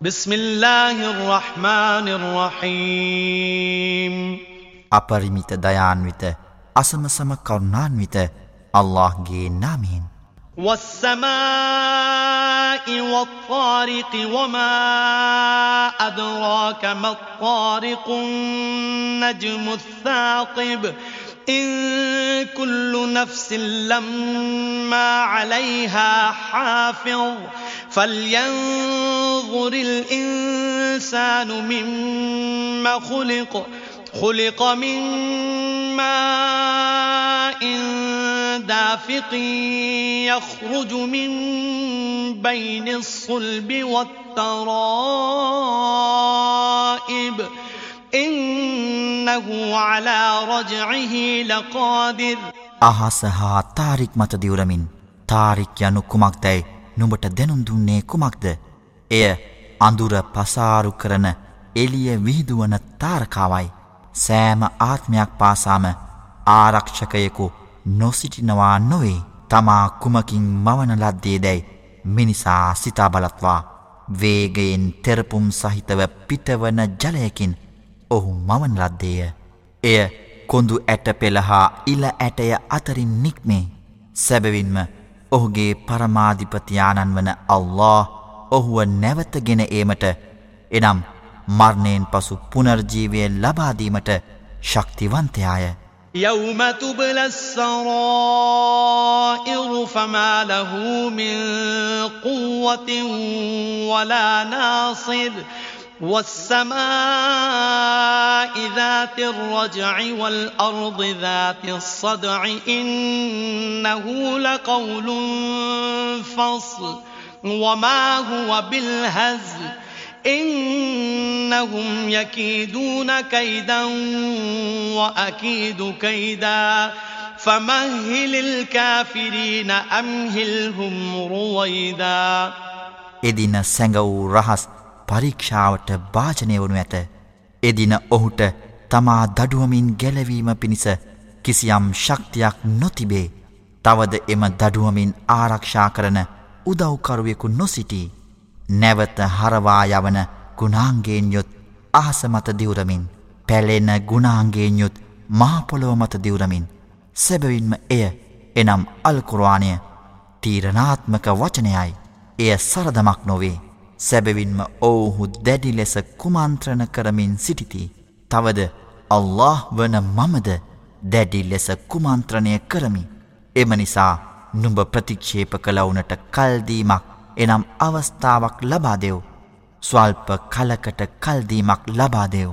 بسم الله الرحمن الرحيم. أبرميت ديان ويت أسم سم كرنان ويت الله جي نامين والسماء والطارق وما أدراك ما الطارق النجم الثاقب إن كل نفس لما عليها حافظ فلينظر الإنسان مما خلق خلق من ماء دافق يخرج من بين الصلب والترائب إنه على رجعه لقادر අහස හා තාරික් මත දිවරමින් තාරික් යනු කුමක්දැයි නුඹට දැනුම් දුන්නේ කුමක්ද එය අඳුර පසාරු කරන එලිය විහිදුවන තාරකාවයි. සෑම ආත්මයක් පාසාම ආරක්ෂකයෙකු නොසිටිනවා නොවේ. තමා කුමකින් මවන ලද්දේ දැයි මිනිසා සිතා බලත්වා. වේගයෙන් තෙරපුම් සහිතව පිටවන ජලයකින් ඔහු මවන් ලද්දේය. එය කොඳු ඇට පෙළහා ඉල ඇටය අතරින් නික්මේ. සැබවින්ම ඔහුගේ පරමාධිපතියාණන් වන අල්له ඔහුව නැවතගෙන ඒමට එනම් මරණයෙන් පසු පුනර්ජීවය ලබාදීමට ශක්තිවන්තයාය يوم تبلى السرائر فما له من قوة ولا ناصر والسماء ذات الرجع والأرض ذات الصدع إنه لقول فصل وما هو بالهزل إنهم يكيدون كيدا وأكيد كيدا فمهل الكافرين أمهلهم رويدا එදින සැඟ වූ රහස් පරීක්ෂාවට භාජනය වනු ඇත. එදින ඔහුට තමා දඩුවමින් ගැලවීම පිණිස කිසියම් ශක්තියක් නොතිබේ. තවද එම දඩුවමින් ආරක්ෂා කරන උදව්කරුවෙකු නොසිටී. නැවත හරවා යවන ගුණාන්ගේෙන් යුත් අහස මත දිවරමින් පැලෙන ගුණාන්ගේෙන් යුත් මහපොළොව මත දිවරමින් සැබවින්ම එය එනම් අල්කුරවානය තීරණාත්මක වචනයයි. එය සරදමක් නොවේ. සැබවින්ම ඔවුහු දැඩි ලෙස කුමන්ත්‍රණ කරමින් සිටිති. තවද අල්له වන මමද දැඩි ලෙස කුමන්ත්‍රණය කරමි. එම නිසා නුඹ ප්‍රතික්ෂේප කළවුනට කල්දීමක් එනම් අවස්ථාවක් ලබා දෙව්. ස්වල්ප කලකට කල්දීමක් ලබා දෙව්.